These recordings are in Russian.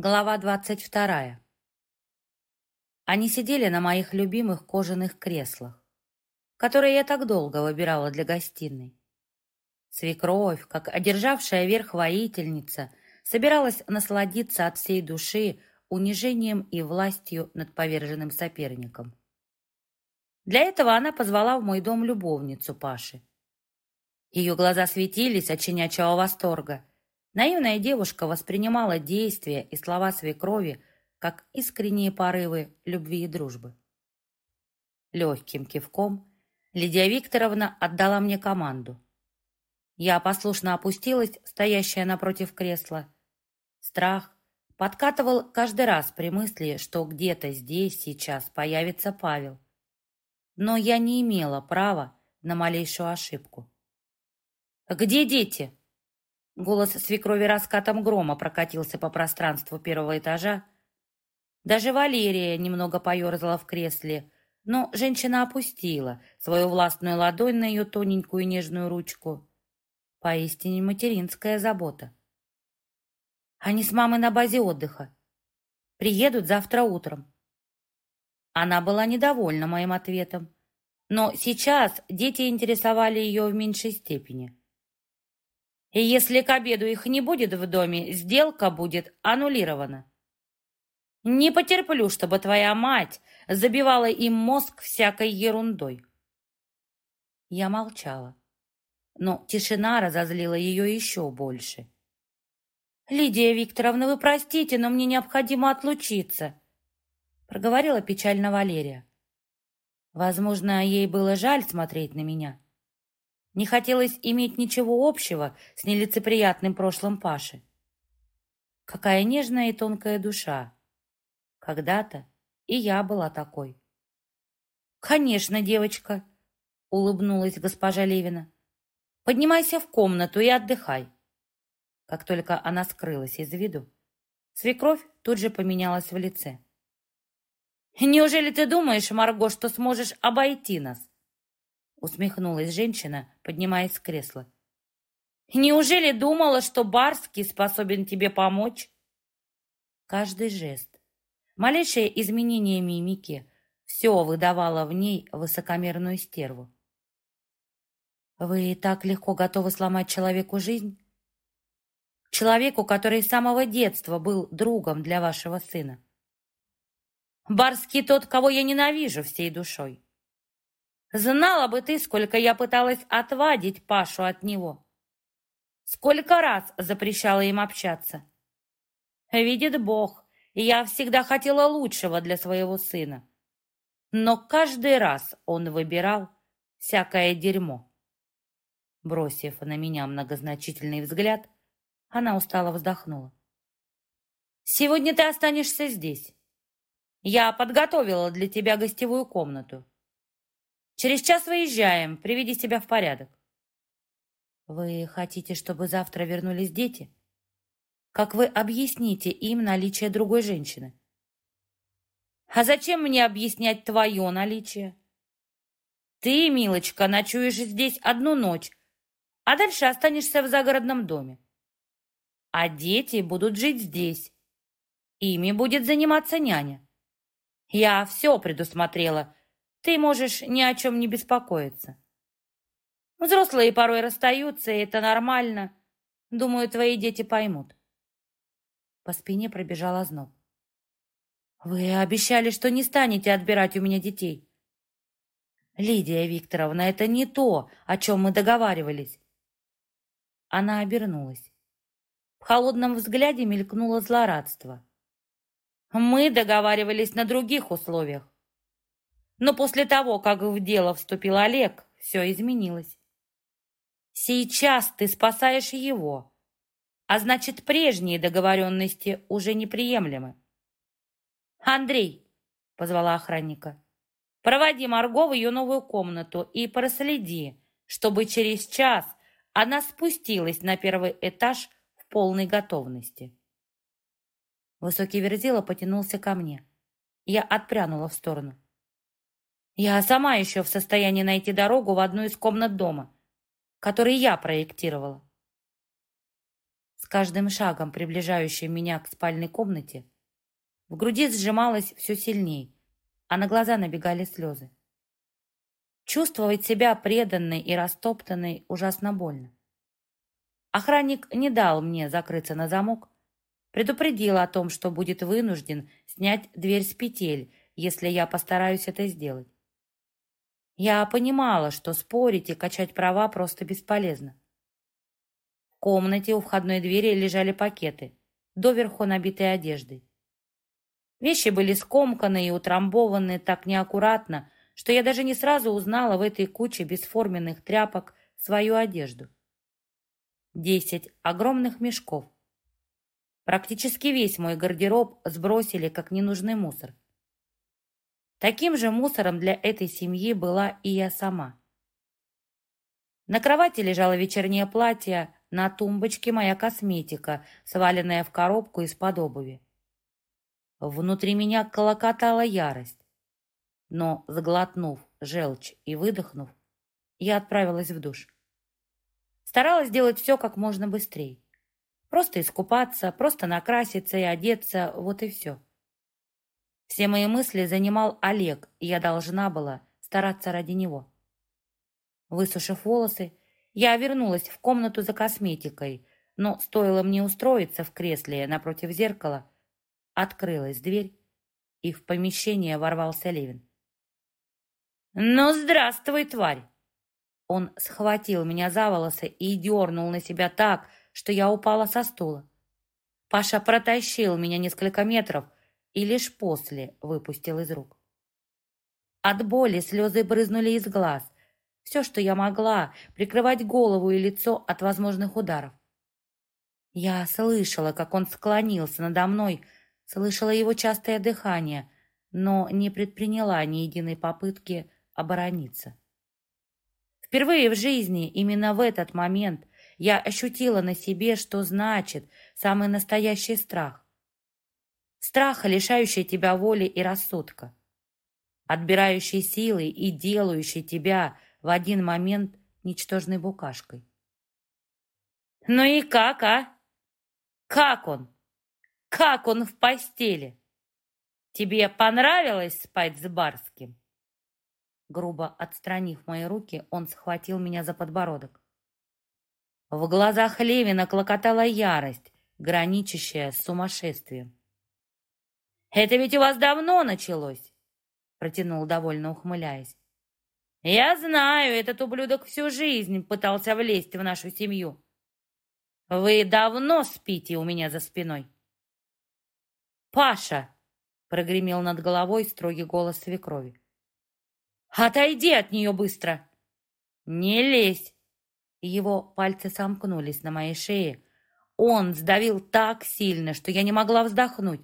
Глава двадцать вторая. Они сидели на моих любимых кожаных креслах, которые я так долго выбирала для гостиной. Свекровь, как одержавшая верх воительница, собиралась насладиться от всей души унижением и властью над поверженным соперником. Для этого она позвала в мой дом любовницу Паши. Ее глаза светились от щенячьего восторга, Наивная девушка воспринимала действия и слова свекрови как искренние порывы любви и дружбы. Легким кивком Лидия Викторовна отдала мне команду. Я послушно опустилась, стоящая напротив кресла. Страх подкатывал каждый раз при мысли, что где-то здесь сейчас появится Павел. Но я не имела права на малейшую ошибку. «Где дети?» Голос свекрови раскатом грома прокатился по пространству первого этажа. Даже Валерия немного поерзала в кресле, но женщина опустила свою властную ладонь на ее тоненькую нежную ручку. Поистине материнская забота. Они с мамой на базе отдыха. Приедут завтра утром. Она была недовольна моим ответом, но сейчас дети интересовали ее в меньшей степени. И если к обеду их не будет в доме, сделка будет аннулирована. Не потерплю, чтобы твоя мать забивала им мозг всякой ерундой. Я молчала, но тишина разозлила ее еще больше. «Лидия Викторовна, вы простите, но мне необходимо отлучиться», проговорила печально Валерия. Возможно, ей было жаль смотреть на меня. Не хотелось иметь ничего общего с нелицеприятным прошлым Паши. Какая нежная и тонкая душа. Когда-то и я была такой. «Конечно, девочка», — улыбнулась госпожа Левина. «Поднимайся в комнату и отдыхай». Как только она скрылась из виду, свекровь тут же поменялась в лице. «Неужели ты думаешь, Марго, что сможешь обойти нас?» Усмехнулась женщина, поднимаясь с кресла. «Неужели думала, что Барский способен тебе помочь?» Каждый жест, малейшее изменение мимики, все выдавало в ней высокомерную стерву. «Вы так легко готовы сломать человеку жизнь?» «Человеку, который с самого детства был другом для вашего сына?» «Барский тот, кого я ненавижу всей душой», Знала бы ты, сколько я пыталась отвадить Пашу от него. Сколько раз запрещала им общаться. Видит Бог, я всегда хотела лучшего для своего сына. Но каждый раз он выбирал всякое дерьмо. Бросив на меня многозначительный взгляд, она устало вздохнула. «Сегодня ты останешься здесь. Я подготовила для тебя гостевую комнату. Через час выезжаем. Приведи себя в порядок. Вы хотите, чтобы завтра вернулись дети? Как вы объясните им наличие другой женщины? А зачем мне объяснять твое наличие? Ты, милочка, ночуешь здесь одну ночь, а дальше останешься в загородном доме. А дети будут жить здесь. Ими будет заниматься няня. Я все предусмотрела, ты можешь ни о чем не беспокоиться. Взрослые порой расстаются, и это нормально. Думаю, твои дети поймут. По спине пробежал озноб. Вы обещали, что не станете отбирать у меня детей. Лидия Викторовна, это не то, о чем мы договаривались. Она обернулась. В холодном взгляде мелькнуло злорадство. Мы договаривались на других условиях. Но после того, как в дело вступил Олег, все изменилось. Сейчас ты спасаешь его, а значит, прежние договоренности уже неприемлемы. «Андрей!» — позвала охранника. «Проводи Марго в ее новую комнату и проследи, чтобы через час она спустилась на первый этаж в полной готовности». Высокий верзила потянулся ко мне. Я отпрянула в сторону. Я сама еще в состоянии найти дорогу в одну из комнат дома, который я проектировала. С каждым шагом, приближающим меня к спальной комнате, в груди сжималось все сильней, а на глаза набегали слезы. Чувствовать себя преданной и растоптанной ужасно больно. Охранник не дал мне закрыться на замок, предупредил о том, что будет вынужден снять дверь с петель, если я постараюсь это сделать. Я понимала, что спорить и качать права просто бесполезно. В комнате у входной двери лежали пакеты, доверху набитые одеждой. Вещи были скомканы и утрамбованы так неаккуратно, что я даже не сразу узнала в этой куче бесформенных тряпок свою одежду. Десять огромных мешков. Практически весь мой гардероб сбросили как ненужный мусор. Таким же мусором для этой семьи была и я сама. На кровати лежало вечернее платье, на тумбочке моя косметика, сваленная в коробку из-под обуви. Внутри меня колокотала ярость. Но, заглотнув желчь и выдохнув, я отправилась в душ. Старалась делать все как можно быстрее. Просто искупаться, просто накраситься и одеться, вот и все. Все мои мысли занимал Олег, и я должна была стараться ради него. Высушив волосы, я вернулась в комнату за косметикой, но стоило мне устроиться в кресле напротив зеркала, Открылась дверь, и в помещение ворвался Левин. «Ну, здравствуй, тварь!» Он схватил меня за волосы и дернул на себя так, что я упала со стула. Паша протащил меня несколько метров и лишь после выпустил из рук. От боли слезы брызнули из глаз. Все, что я могла, прикрывать голову и лицо от возможных ударов. Я слышала, как он склонился надо мной, слышала его частое дыхание, но не предприняла ни единой попытки оборониться. Впервые в жизни, именно в этот момент, я ощутила на себе, что значит самый настоящий страх. Страх, лишающий тебя воли и рассудка, отбирающий силы и делающий тебя в один момент ничтожной букашкой. «Ну и как, а? Как он?» Как он в постели? Тебе понравилось спать с Барским?» Грубо отстранив мои руки, он схватил меня за подбородок. В глазах Левина клокотала ярость, граничащая с сумасшествием. «Это ведь у вас давно началось!» протянул, довольно ухмыляясь. «Я знаю, этот ублюдок всю жизнь пытался влезть в нашу семью. Вы давно спите у меня за спиной?» «Паша!» — прогремел над головой строгий голос свекрови. «Отойди от нее быстро!» «Не лезь!» Его пальцы сомкнулись на моей шее. Он сдавил так сильно, что я не могла вздохнуть.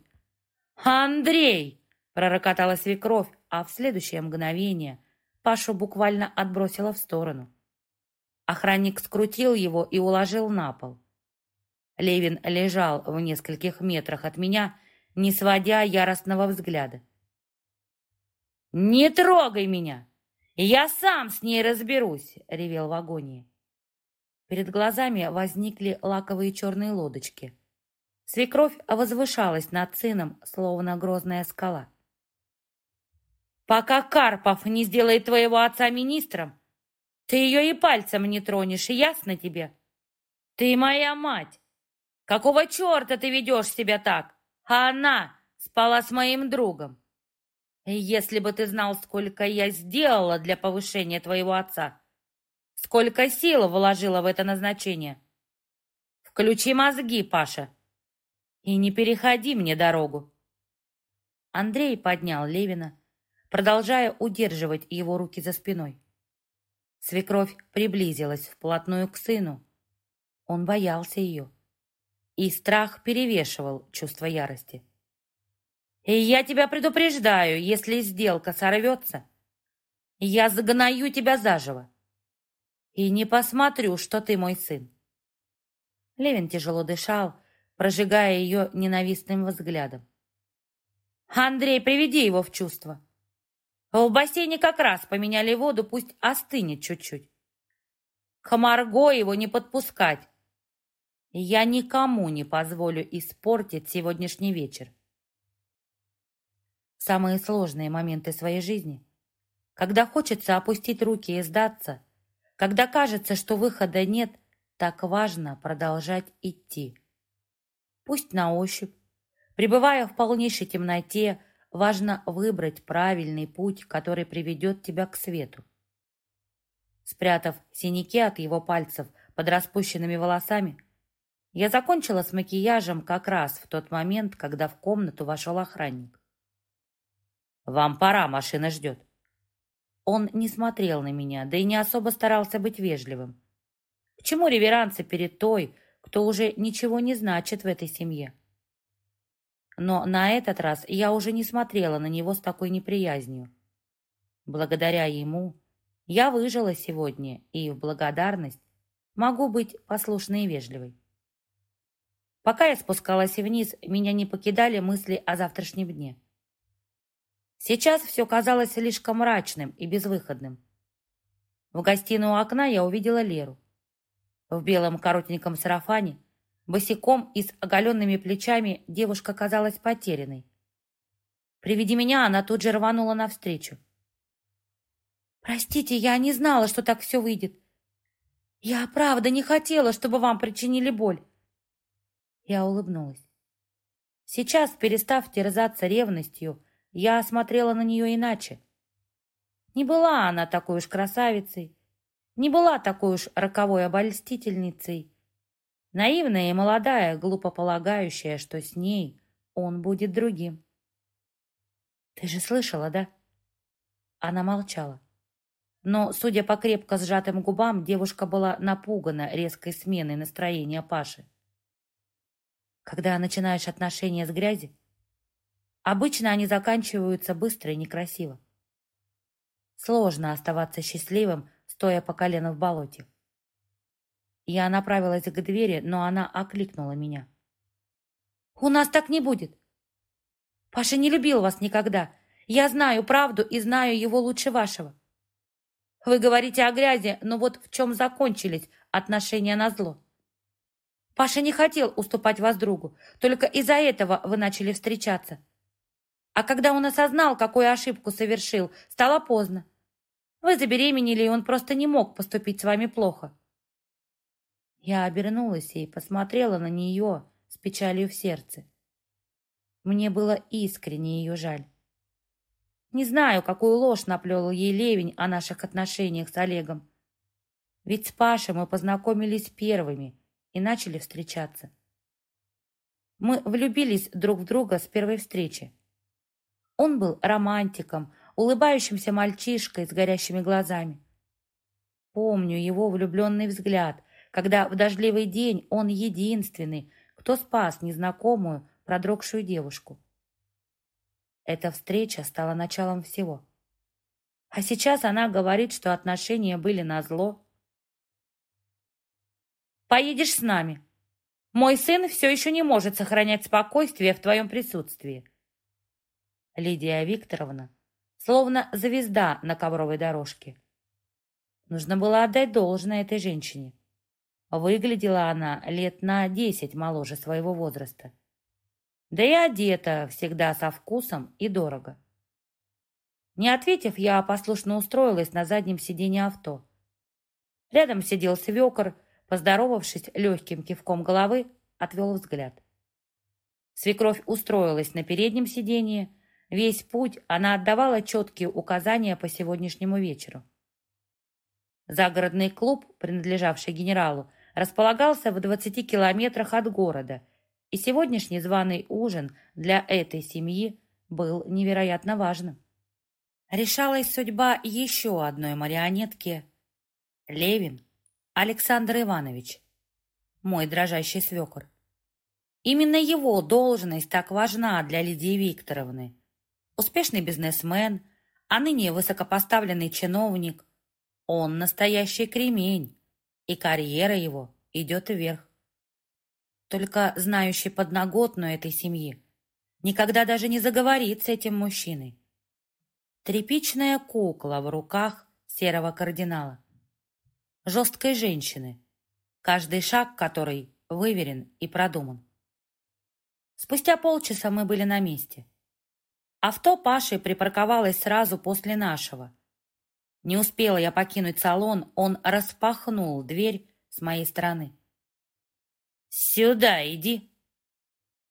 «Андрей!» — пророкотала свекровь, а в следующее мгновение Пашу буквально отбросила в сторону. Охранник скрутил его и уложил на пол. Левин лежал в нескольких метрах от меня не сводя яростного взгляда. «Не трогай меня! Я сам с ней разберусь!» — ревел в агонии. Перед глазами возникли лаковые черные лодочки. Свекровь возвышалась над сыном, словно грозная скала. «Пока Карпов не сделает твоего отца министром, ты ее и пальцем не тронешь, ясно тебе? Ты моя мать! Какого черта ты ведешь себя так? а она спала с моим другом. Если бы ты знал, сколько я сделала для повышения твоего отца, сколько сил вложила в это назначение. Включи мозги, Паша, и не переходи мне дорогу. Андрей поднял Левина, продолжая удерживать его руки за спиной. Свекровь приблизилась вплотную к сыну. Он боялся ее и страх перевешивал чувство ярости. «И я тебя предупреждаю, если сделка сорвется, я загнаю тебя заживо и не посмотрю, что ты мой сын». Левин тяжело дышал, прожигая ее ненавистным взглядом. «Андрей, приведи его в чувство. В бассейне как раз поменяли воду, пусть остынет чуть-чуть. К Марго его не подпускать, Я никому не позволю испортить сегодняшний вечер. Самые сложные моменты своей жизни, когда хочется опустить руки и сдаться, когда кажется, что выхода нет, так важно продолжать идти. Пусть на ощупь, пребывая в полнейшей темноте, важно выбрать правильный путь, который приведет тебя к свету. Спрятав синяки от его пальцев под распущенными волосами, я закончила с макияжем как раз в тот момент, когда в комнату вошел охранник. «Вам пора, машина ждет». Он не смотрел на меня, да и не особо старался быть вежливым. К чему реверансы перед той, кто уже ничего не значит в этой семье? Но на этот раз я уже не смотрела на него с такой неприязнью. Благодаря ему я выжила сегодня и в благодарность могу быть послушной и вежливой. Пока я спускалась вниз, меня не покидали мысли о завтрашнем дне. Сейчас все казалось слишком мрачным и безвыходным. В гостиную окна я увидела Леру. В белом коротеньком сарафане, босиком и с оголенными плечами девушка казалась потерянной. При виде меня она тут же рванула навстречу. «Простите, я не знала, что так все выйдет. Я правда не хотела, чтобы вам причинили боль». Я улыбнулась. Сейчас, перестав терзаться ревностью, я смотрела на нее иначе. Не была она такой уж красавицей, не была такой уж роковой обольстительницей. Наивная и молодая, глупо полагающая, что с ней он будет другим. «Ты же слышала, да?» Она молчала. Но, судя по крепко сжатым губам, девушка была напугана резкой сменой настроения Паши. Когда начинаешь отношения с грязи, обычно они заканчиваются быстро и некрасиво. Сложно оставаться счастливым, стоя по колено в болоте. Я направилась к двери, но она окликнула меня. «У нас так не будет. Паша не любил вас никогда. Я знаю правду и знаю его лучше вашего. Вы говорите о грязи, но вот в чем закончились отношения на зло. Паша не хотел уступать вас другу, только из-за этого вы начали встречаться. А когда он осознал, какую ошибку совершил, стало поздно. Вы забеременели, и он просто не мог поступить с вами плохо. Я обернулась и посмотрела на нее с печалью в сердце. Мне было искренне ее жаль. Не знаю, какую ложь наплел ей Левень о наших отношениях с Олегом. Ведь с Пашей мы познакомились первыми и начали встречаться. Мы влюбились друг в друга с первой встречи. Он был романтиком, улыбающимся мальчишкой с горящими глазами. Помню его влюбленный взгляд, когда в дождливый день он единственный, кто спас незнакомую, продрогшую девушку. Эта встреча стала началом всего. А сейчас она говорит, что отношения были назло. «Поедешь с нами. Мой сын все еще не может сохранять спокойствие в твоем присутствии». Лидия Викторовна, словно звезда на ковровой дорожке. Нужно было отдать должное этой женщине. Выглядела она лет на десять моложе своего возраста. Да и одета всегда со вкусом и дорого. Не ответив, я послушно устроилась на заднем сиденье авто. Рядом сидел свекор, поздоровавшись легким кивком головы, отвел взгляд. Свекровь устроилась на переднем сиденье. Весь путь она отдавала четкие указания по сегодняшнему вечеру. Загородный клуб, принадлежавший генералу, располагался в 20 километрах от города – и сегодняшний званый ужин для этой семьи был невероятно важным. Решалась судьба еще одной марионетки — Левин Александр Иванович, мой дрожащий свекор. Именно его должность так важна для Лидии Викторовны. Успешный бизнесмен, а ныне высокопоставленный чиновник. Он настоящий кремень, и карьера его идет вверх только знающий подноготную этой семьи, никогда даже не заговорит с этим мужчиной. Тряпичная кукла в руках серого кардинала. Жесткой женщины, каждый шаг которой выверен и продуман. Спустя полчаса мы были на месте. Авто Паши припарковалось сразу после нашего. Не успела я покинуть салон, он распахнул дверь с моей стороны. «Сюда иди!»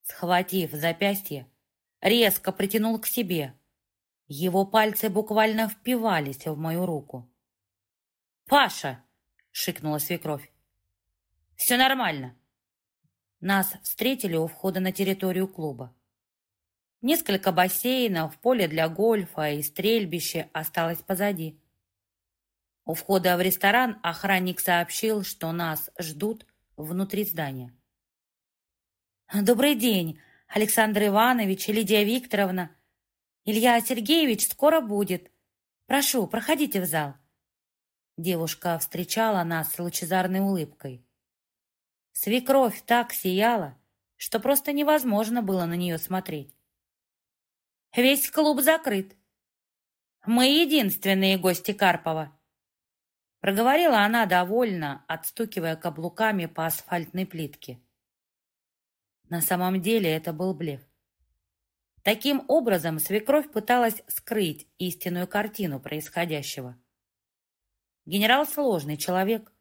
Схватив запястье, резко притянул к себе. Его пальцы буквально впивались в мою руку. «Паша!» — шикнула свекровь. «Все нормально!» Нас встретили у входа на территорию клуба. Несколько бассейнов, поле для гольфа и стрельбище осталось позади. У входа в ресторан охранник сообщил, что нас ждут внутри здания. «Добрый день, Александр Иванович и Лидия Викторовна. Илья Сергеевич скоро будет. Прошу, проходите в зал». Девушка встречала нас с лучезарной улыбкой. Свекровь так сияла, что просто невозможно было на нее смотреть. Весь клуб закрыт. Мы единственные гости Карпова. Проговорила она довольно, отстукивая каблуками по асфальтной плитке. На самом деле это был блеф. Таким образом, свекровь пыталась скрыть истинную картину происходящего. Генерал сложный человек,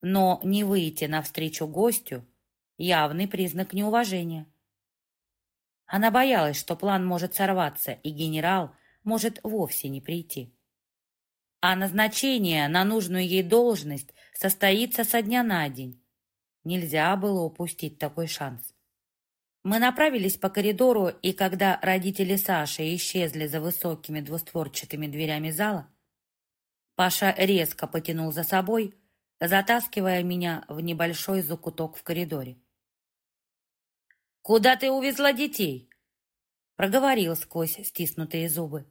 но не выйти навстречу гостю – явный признак неуважения. Она боялась, что план может сорваться, и генерал может вовсе не прийти. А назначение на нужную ей должность состоится со дня на день. Нельзя было упустить такой шанс. Мы направились по коридору, и когда родители Саши исчезли за высокими двустворчатыми дверями зала, Паша резко потянул за собой, затаскивая меня в небольшой закуток в коридоре. «Куда ты увезла детей?» Проговорил сквозь стиснутые зубы.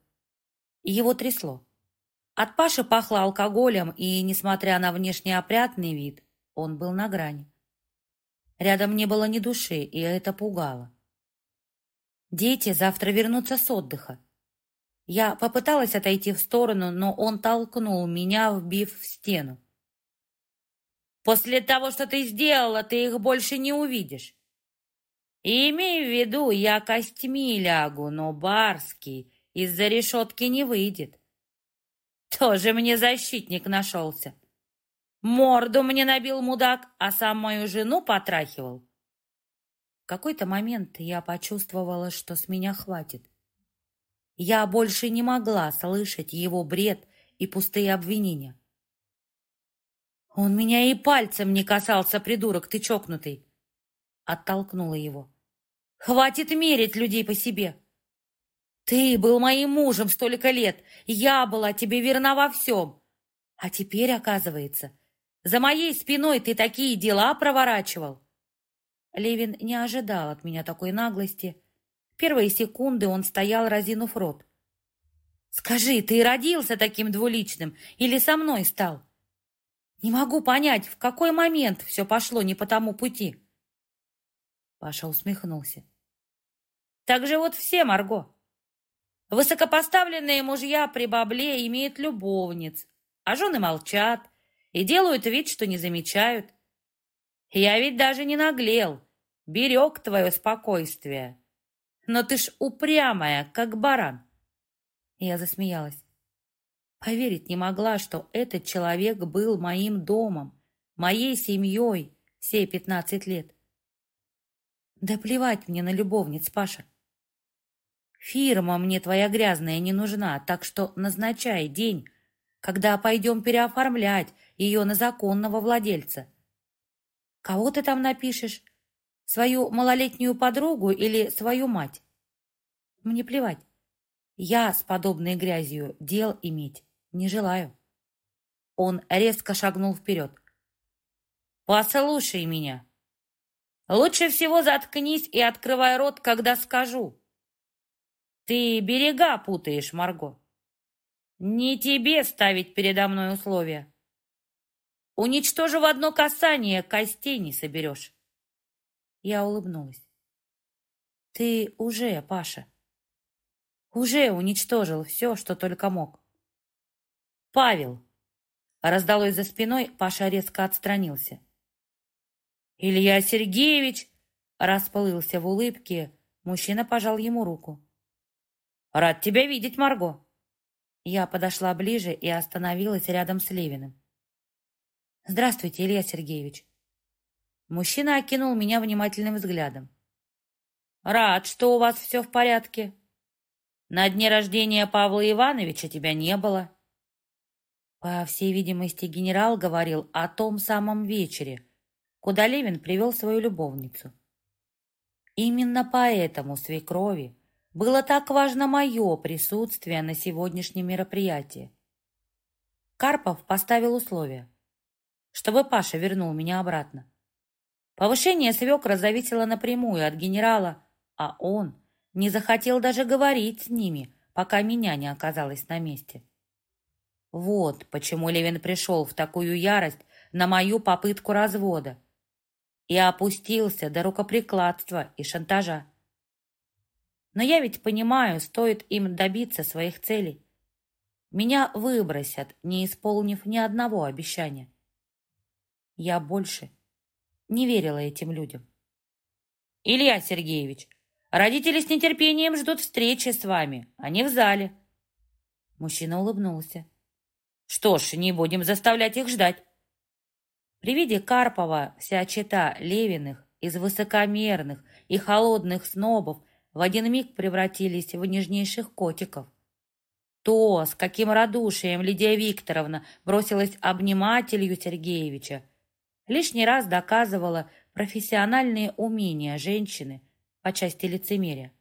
Его трясло. От Паши пахло алкоголем, и, несмотря на внешне опрятный вид, он был на грани. Рядом не было ни души, и это пугало. Дети завтра вернутся с отдыха. Я попыталась отойти в сторону, но он толкнул меня, вбив в стену. После того, что ты сделала, ты их больше не увидишь. И имей в виду, я костьми лягу, но Барский из-за решетки не выйдет. Тоже мне защитник нашелся. Морду мне набил мудак, а сам мою жену потрахивал. В какой-то момент я почувствовала, что с меня хватит. Я больше не могла слышать его бред и пустые обвинения. «Он меня и пальцем не касался, придурок ты чокнутый!» Оттолкнула его. «Хватит мерить людей по себе! Ты был моим мужем столько лет, я была тебе верна во всем. А теперь, оказывается, за моей спиной ты такие дела проворачивал!» Левин не ожидал от меня такой наглости. Первые секунды он стоял, разинув рот. «Скажи, ты родился таким двуличным или со мной стал?» Не могу понять, в какой момент все пошло не по тому пути. Паша усмехнулся. Так же вот все, Марго. Высокопоставленные мужья при бабле имеют любовниц, а жены молчат и делают вид, что не замечают. Я ведь даже не наглел, берег твое спокойствие. Но ты ж упрямая, как баран. Я засмеялась. Поверить не могла, что этот человек был моим домом, моей семьей все пятнадцать лет. Да плевать мне на любовниц, Паша. Фирма мне твоя грязная не нужна, так что назначай день, когда пойдем переоформлять ее на законного владельца. Кого ты там напишешь? Свою малолетнюю подругу или свою мать? Мне плевать. Я с подобной грязью дел иметь не желаю. Он резко шагнул вперед. Послушай меня. Лучше всего заткнись и открывай рот, когда скажу. Ты берега путаешь, Марго. Не тебе ставить передо мной условия. Уничтожу в одно касание, костей не соберешь. Я улыбнулась. Ты уже, Паша, уже уничтожил все, что только мог. «Павел!» Раздалось за спиной, Паша резко отстранился. «Илья Сергеевич!» расплылся в улыбке. Мужчина пожал ему руку. «Рад тебя видеть, Марго!» Я подошла ближе и остановилась рядом с Левиным. «Здравствуйте, Илья Сергеевич!» Мужчина окинул меня внимательным взглядом. «Рад, что у вас все в порядке. На дне рождения Павла Ивановича тебя не было». По всей видимости, генерал говорил о том самом вечере, куда Левин привел свою любовницу. Именно поэтому свекрови было так важно мое присутствие на сегодняшнем мероприятии. Карпов поставил условие, чтобы Паша вернул меня обратно. Повышение свекра зависело напрямую от генерала, а он не захотел даже говорить с ними, пока меня не оказалось на месте. Вот почему Левин пришел в такую ярость на мою попытку развода и опустился до рукоприкладства и шантажа. Но я ведь понимаю, стоит им добиться своих целей. Меня выбросят, не исполнив ни одного обещания. Я больше не верила этим людям. «Илья Сергеевич, родители с нетерпением ждут встречи с вами, они в зале». Мужчина улыбнулся. «Что ж, не будем заставлять их ждать». При виде Карпова вся чета Левиных из высокомерных и холодных снобов в один миг превратились в нежнейших котиков. То, с каким радушием Лидия Викторовна бросилась обнимать Илью Сергеевича, лишний раз доказывала профессиональные умения женщины по части лицемерия.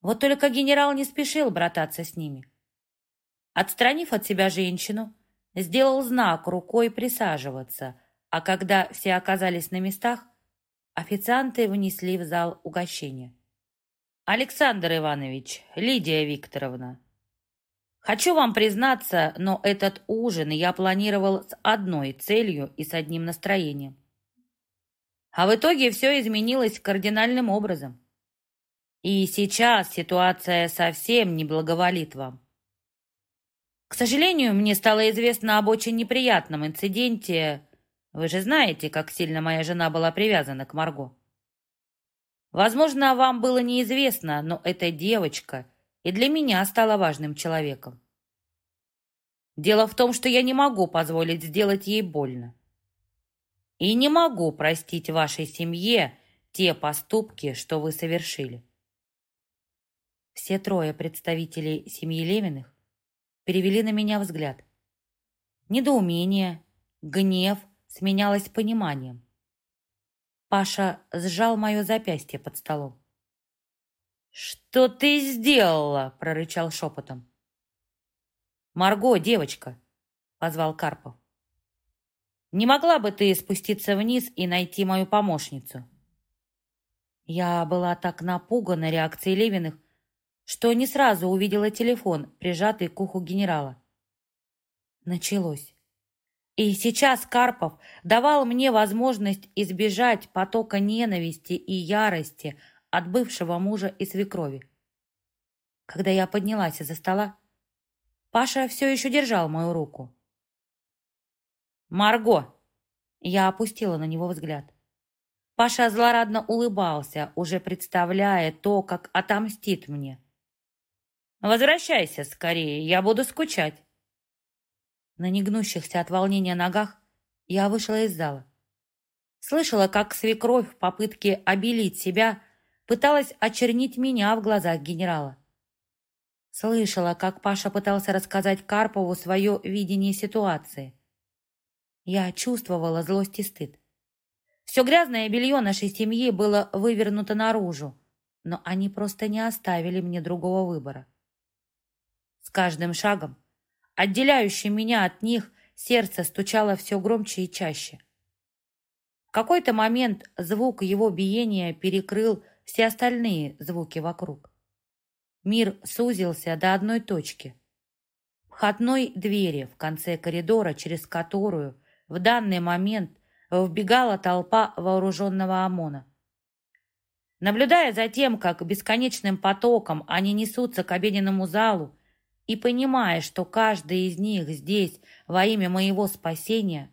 Вот только генерал не спешил брататься с ними. Отстранив от себя женщину, сделал знак рукой присаживаться, а когда все оказались на местах, официанты внесли в зал угощение. «Александр Иванович, Лидия Викторовна, Хочу вам признаться, но этот ужин я планировал с одной целью и с одним настроением. А в итоге все изменилось кардинальным образом. И сейчас ситуация совсем не благоволит вам. К сожалению, мне стало известно об очень неприятном инциденте. Вы же знаете, как сильно моя жена была привязана к Марго. Возможно, вам было неизвестно, но эта девочка и для меня стала важным человеком. Дело в том, что я не могу позволить сделать ей больно. И не могу простить вашей семье те поступки, что вы совершили. Все трое представителей семьи Левиных перевели на меня взгляд. Недоумение, гнев сменялось пониманием. Паша сжал мое запястье под столом. «Что ты сделала?» — прорычал шепотом. «Марго, девочка!» — позвал Карпов. «Не могла бы ты спуститься вниз и найти мою помощницу?» Я была так напугана реакцией Левиных, что не сразу увидела телефон, прижатый к уху генерала. Началось. И сейчас Карпов давал мне возможность избежать потока ненависти и ярости от бывшего мужа и свекрови. Когда я поднялась из-за стола, Паша все еще держал мою руку. «Марго!» Я опустила на него взгляд. Паша злорадно улыбался, уже представляя то, как отомстит мне. «Возвращайся скорее, я буду скучать». На негнущихся от волнения ногах я вышла из зала. Слышала, как свекровь в попытке обелить себя пыталась очернить меня в глазах генерала. Слышала, как Паша пытался рассказать Карпову свое видение ситуации. Я чувствовала злость и стыд. Все грязное белье нашей семьи было вывернуто наружу, но они просто не оставили мне другого выбора. С каждым шагом, отделяющим меня от них, сердце стучало все громче и чаще. В какой-то момент звук его биения перекрыл все остальные звуки вокруг. Мир сузился до одной точки. Входной двери в конце коридора, через которую в данный момент вбегала толпа вооруженного ОМОНа. Наблюдая за тем, как бесконечным потоком они несутся к обеденному залу, и понимая, что каждый из них здесь во имя моего спасения,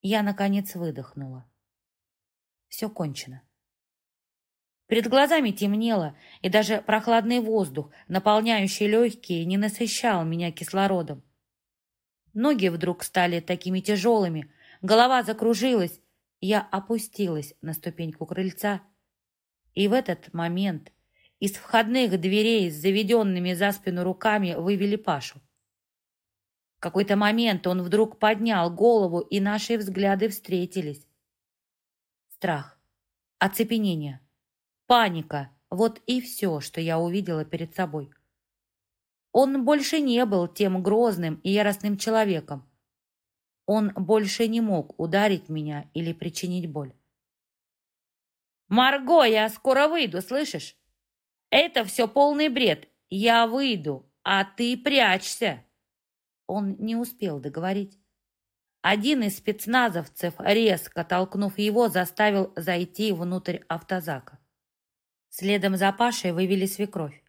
я, наконец, выдохнула. Все кончено. Перед глазами темнело, и даже прохладный воздух, наполняющий легкие, не насыщал меня кислородом. Ноги вдруг стали такими тяжелыми, голова закружилась, я опустилась на ступеньку крыльца, и в этот момент из входных дверей с заведенными за спину руками вывели Пашу. В какой-то момент он вдруг поднял голову, и наши взгляды встретились. Страх, оцепенение, паника — вот и все, что я увидела перед собой. Он больше не был тем грозным и яростным человеком. Он больше не мог ударить меня или причинить боль. «Марго, я скоро выйду, слышишь? Это все полный бред. Я выйду, а ты прячься!» Он не успел договорить. Один из спецназовцев, резко толкнув его, заставил зайти внутрь автозака. Следом за Пашей вывели свекровь.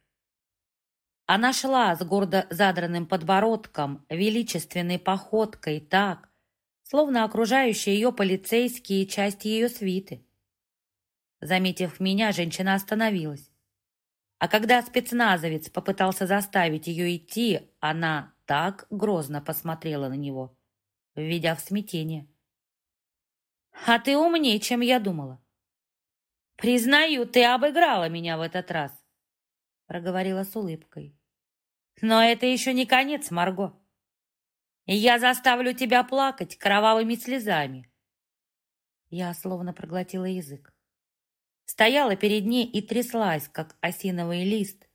Она шла с гордо задранным подбородком, величественной походкой так, словно окружающие ее полицейские части ее свиты. Заметив меня, женщина остановилась. А когда спецназовец попытался заставить ее идти, она так грозно посмотрела на него, введя в смятение. «А ты умнее, чем я думала». «Признаю, ты обыграла меня в этот раз», — проговорила с улыбкой. «Но это еще не конец, Марго. Я заставлю тебя плакать кровавыми слезами». Я словно проглотила язык. Стояла перед ней и тряслась, как осиновый лист.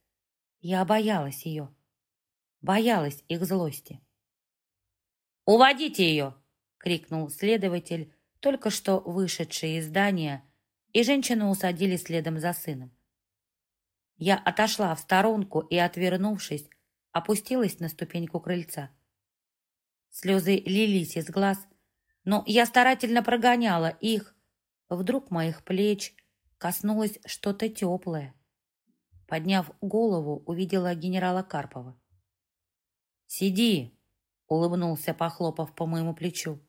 Я боялась ее боялась их злости. «Уводите ее!» — крикнул следователь, только что вышедший из здания, и женщину усадили следом за сыном. Я отошла в сторонку и, отвернувшись, опустилась на ступеньку крыльца. Слезы лились из глаз, но я старательно прогоняла их. Вдруг моих плеч коснулось что-то теплое. Подняв голову, увидела генерала Карпова. «Сиди!» — улыбнулся, похлопав по моему плечу.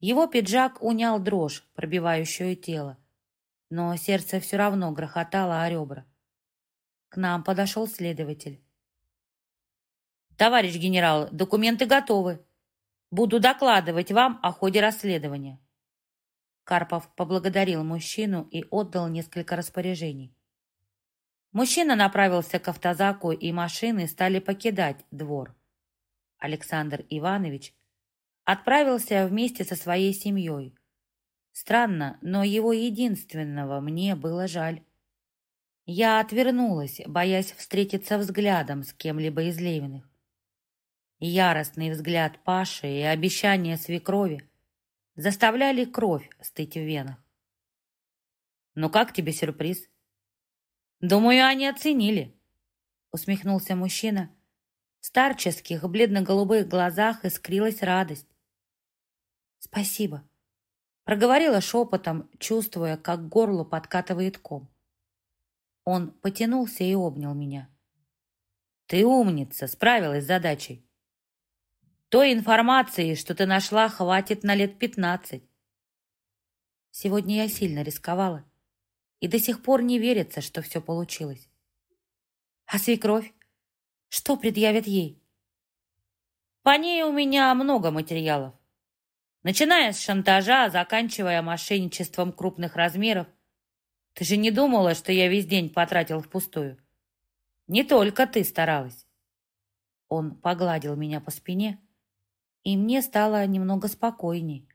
Его пиджак унял дрожь, пробивающую тело, но сердце все равно грохотало о ребра. К нам подошел следователь. «Товарищ генерал, документы готовы. Буду докладывать вам о ходе расследования». Карпов поблагодарил мужчину и отдал несколько распоряжений. Мужчина направился к автозаку, и машины стали покидать двор. Александр Иванович отправился вместе со своей семьей. Странно, но его единственного мне было жаль. Я отвернулась, боясь встретиться взглядом с кем-либо из Левиных. Яростный взгляд Паши и обещание свекрови заставляли кровь стыть в венах. «Ну как тебе сюрприз?» «Думаю, они оценили», — усмехнулся мужчина, в старческих, бледно-голубых глазах искрилась радость. «Спасибо», — проговорила шепотом, чувствуя, как горло подкатывает ком. Он потянулся и обнял меня. «Ты умница, справилась с задачей. Той информации, что ты нашла, хватит на лет пятнадцать. Сегодня я сильно рисковала, и до сих пор не верится, что все получилось. А свекровь? Что предъявят ей? По ней у меня много материалов. Начиная с шантажа, заканчивая мошенничеством крупных размеров. Ты же не думала, что я весь день потратил впустую? Не только ты старалась. Он погладил меня по спине, и мне стало немного спокойней.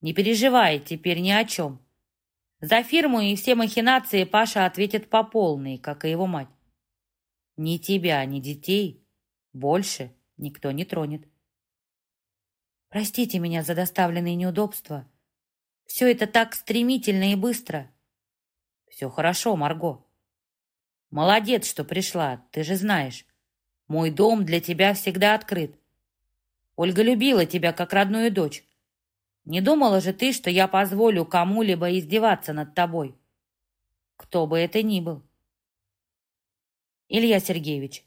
Не переживай теперь ни о чем. За фирму и все махинации Паша ответит по полной, как и его мать. Ни тебя, ни детей больше никто не тронет. Простите меня за доставленные неудобства. Все это так стремительно и быстро. Все хорошо, Марго. Молодец, что пришла, ты же знаешь. Мой дом для тебя всегда открыт. Ольга любила тебя как родную дочь. Не думала же ты, что я позволю кому-либо издеваться над тобой? Кто бы это ни был. Илья Сергеевич,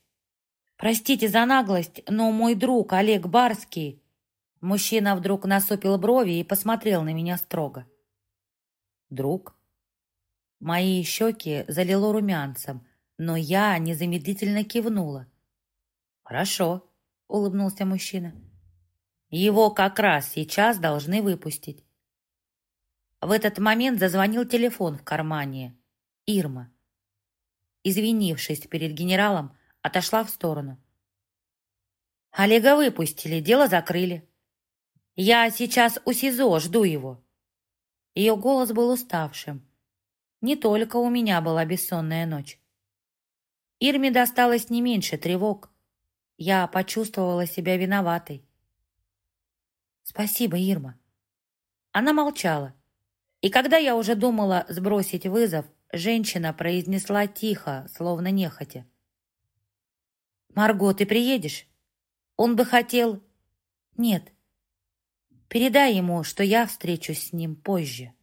простите за наглость, но мой друг Олег Барский...» Мужчина вдруг насупил брови и посмотрел на меня строго. Друг. Мои щеки залило румянцем, но я незамедлительно кивнула. «Хорошо», — улыбнулся мужчина. «Его как раз сейчас должны выпустить». В этот момент зазвонил телефон в кармане. Ирма. Извинившись перед генералом, отошла в сторону. «Олега выпустили, дело закрыли. Я сейчас у СИЗО, жду его». Ее голос был уставшим. Не только у меня была бессонная ночь. Ирме досталось не меньше тревог. Я почувствовала себя виноватой. «Спасибо, Ирма». Она молчала. И когда я уже думала сбросить вызов, женщина произнесла тихо, словно нехотя. «Марго, ты приедешь? Он бы хотел...» «Нет. Передай ему, что я встречусь с ним позже».